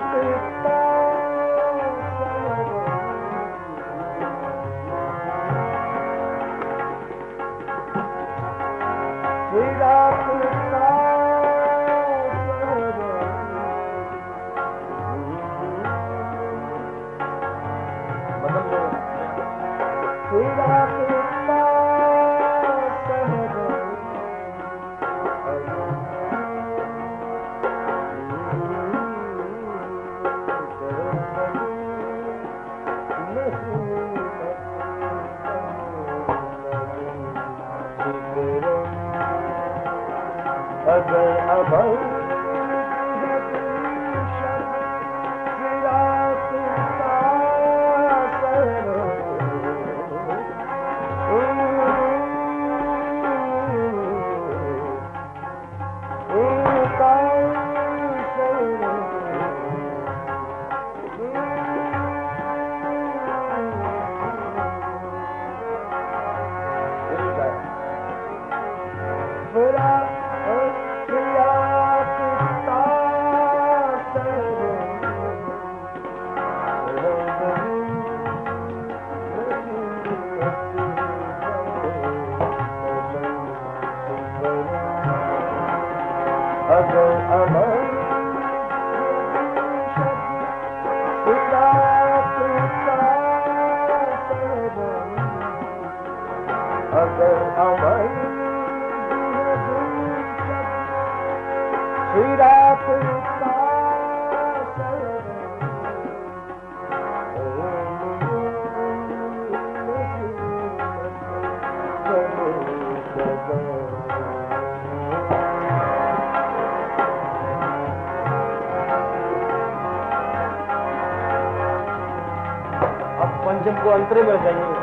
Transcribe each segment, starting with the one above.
اب کو انترے میں جائیے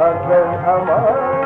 م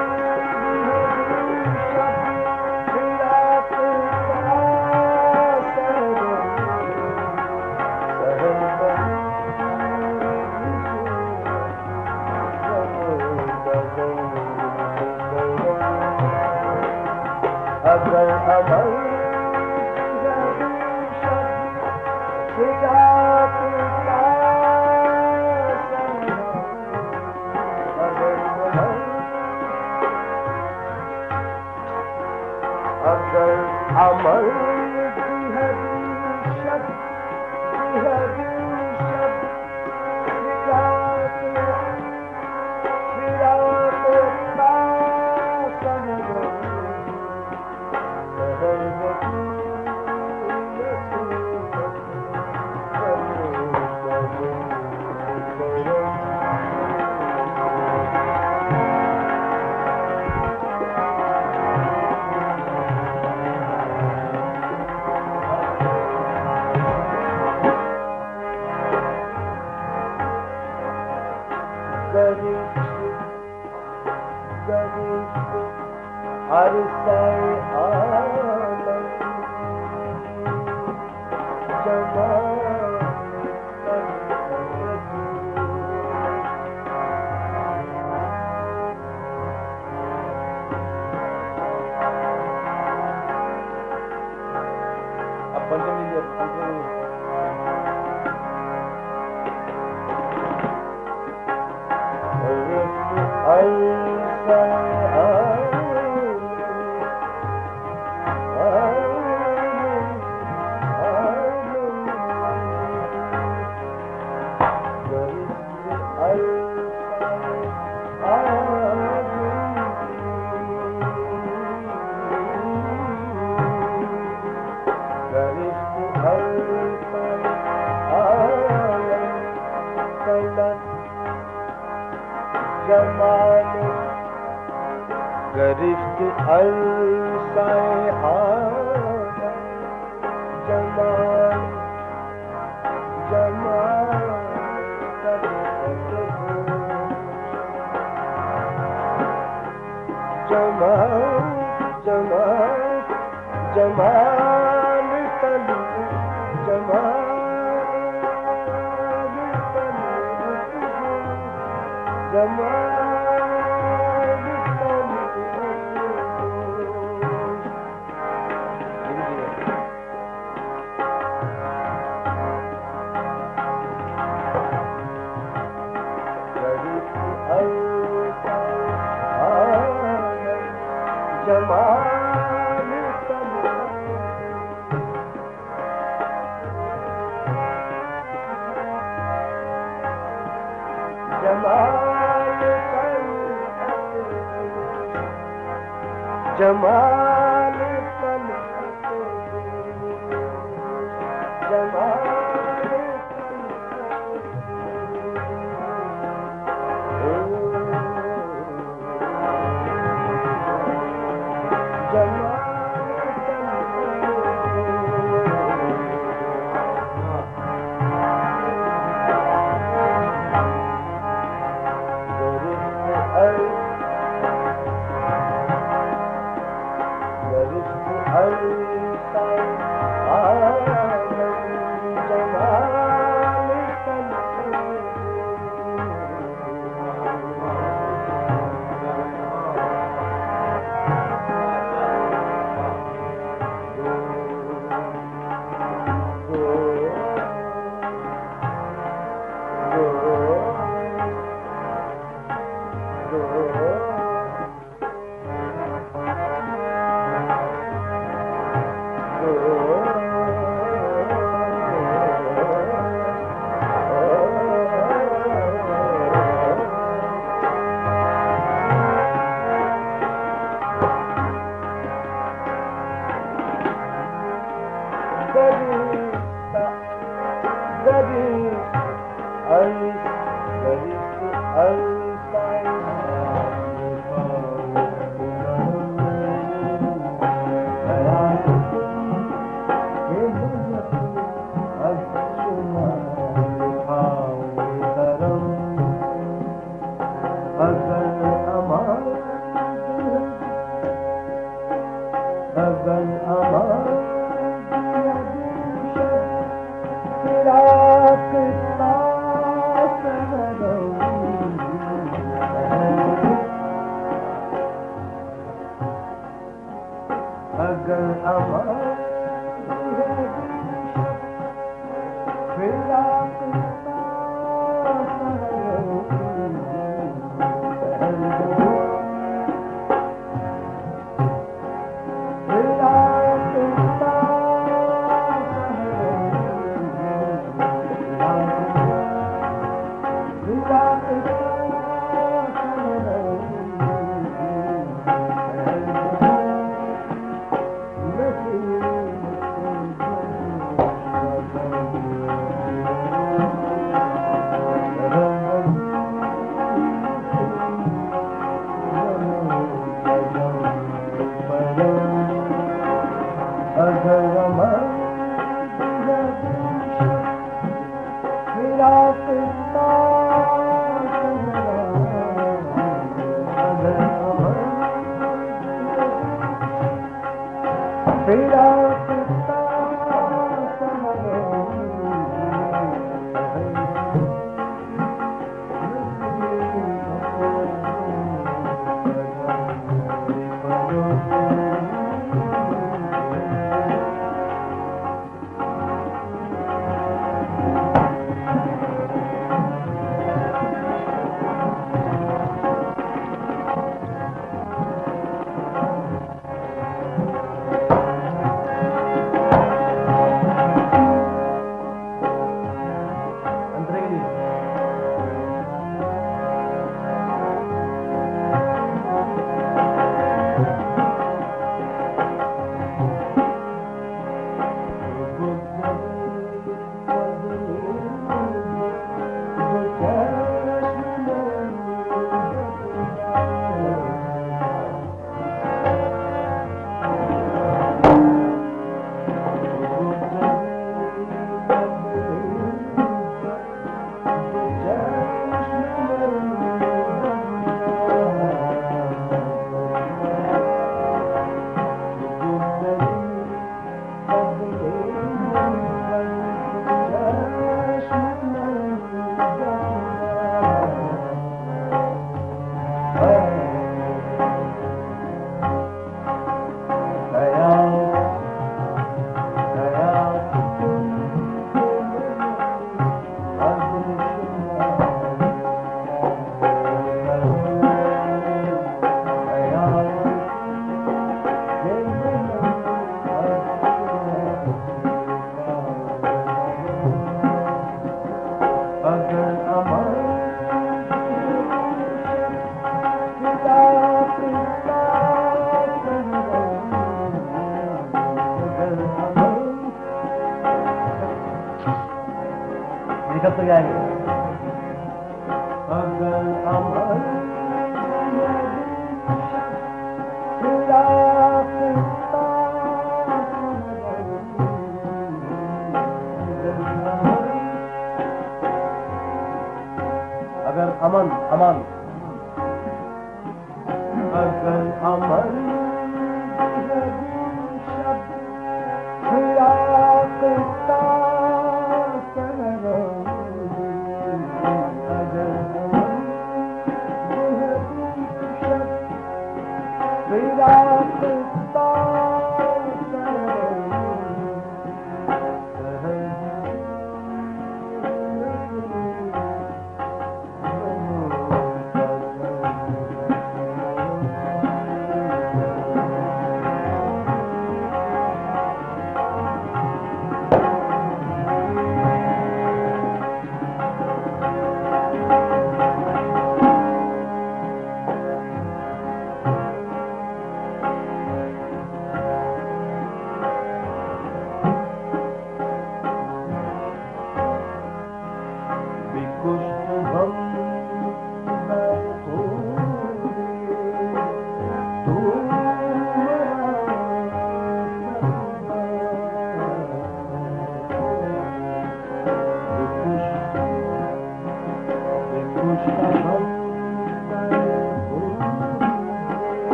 امن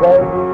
کرت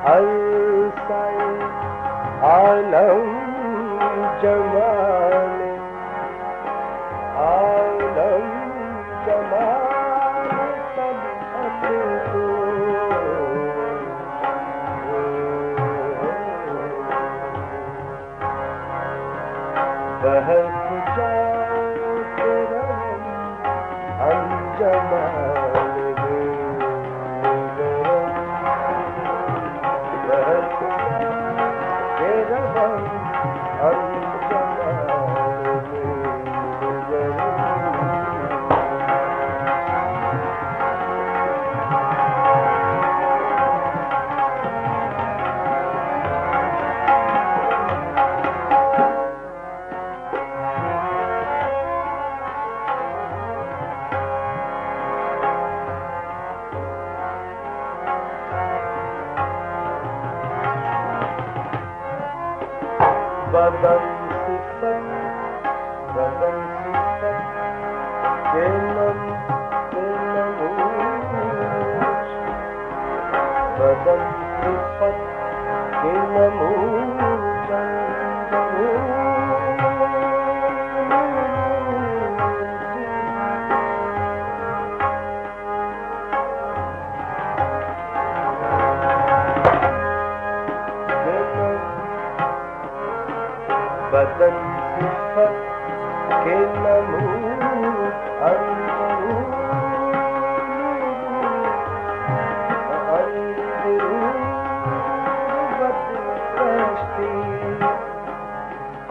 السائے عالم جمال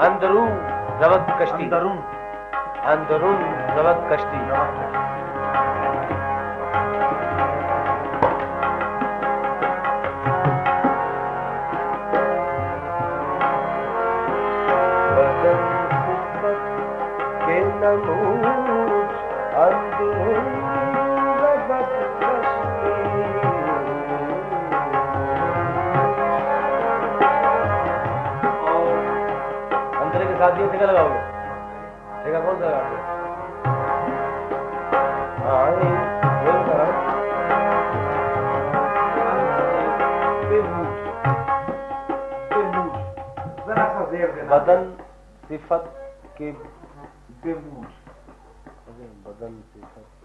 اندرون رود کشتی. درون اندرون رود کشتی. ٹھیکا لگاؤ گے ٹھیکا کون سا لگاؤ گے بدن صفت کے بدن صفت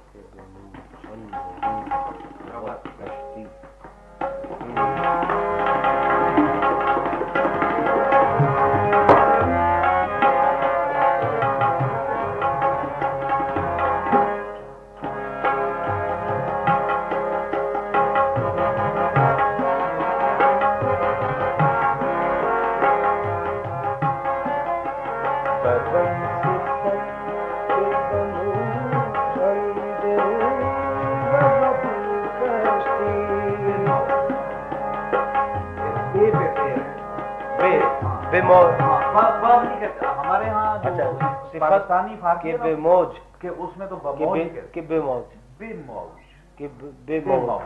پاکستانی فارسی کے ہے بے موج کہ اس میں تو بموج کے بے موج۔ بے موج۔ ب- بے موج۔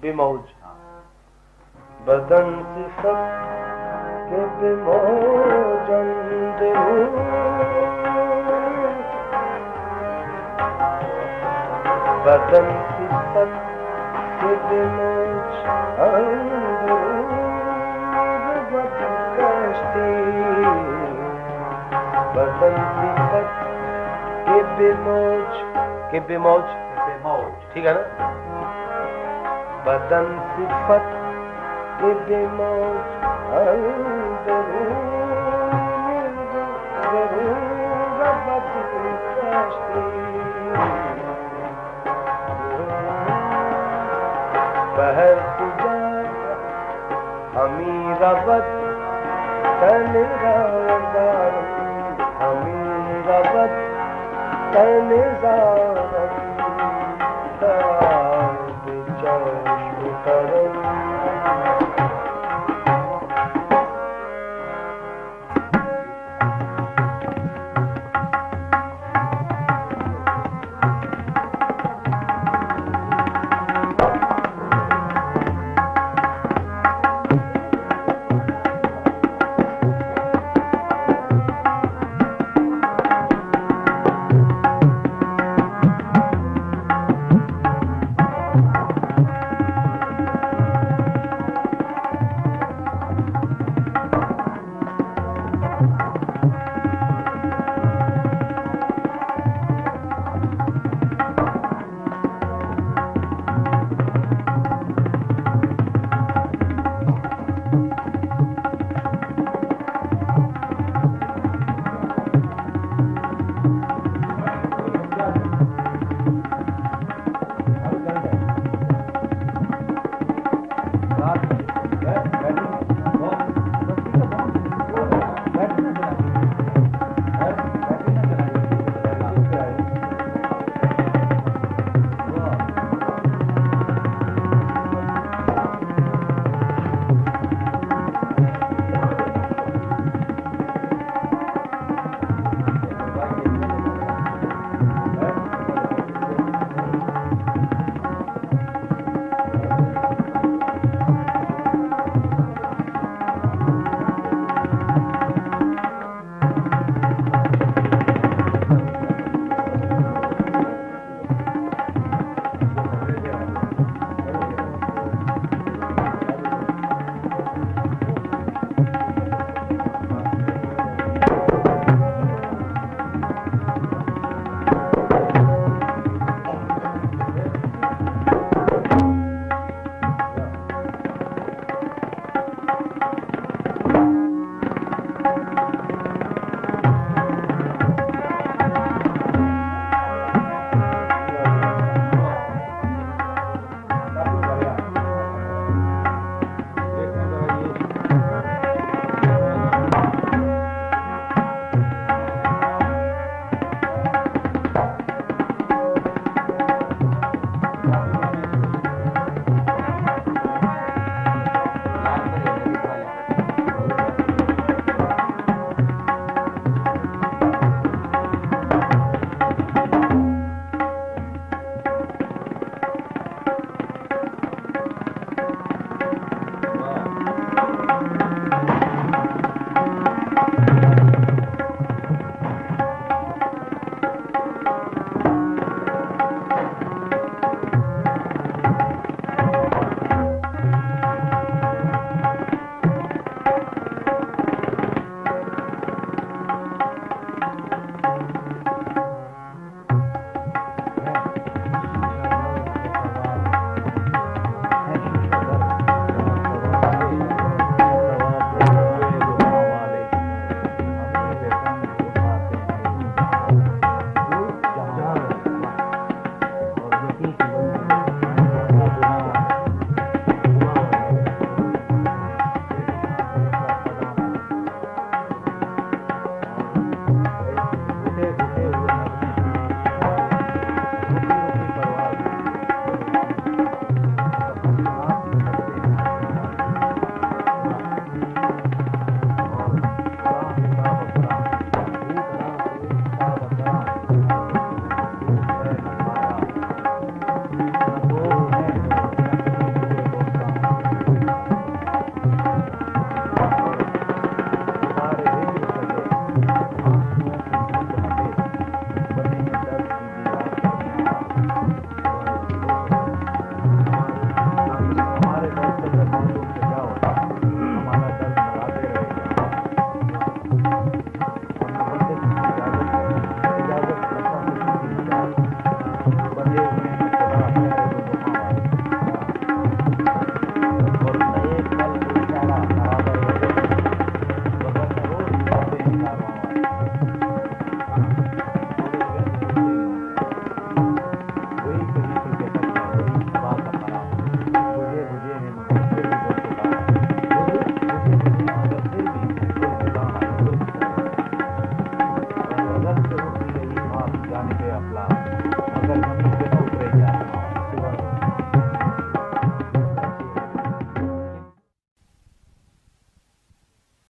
بے موج۔ ہاں۔ بدن صفت کے بے موج بدن صفت کے بے موج اندرون بدن صفت کے بے موج کے بے موج بے موج۔ ٹھیک ہے نا؟ بدن صفت کے بے موج اندرون۔ کا نظام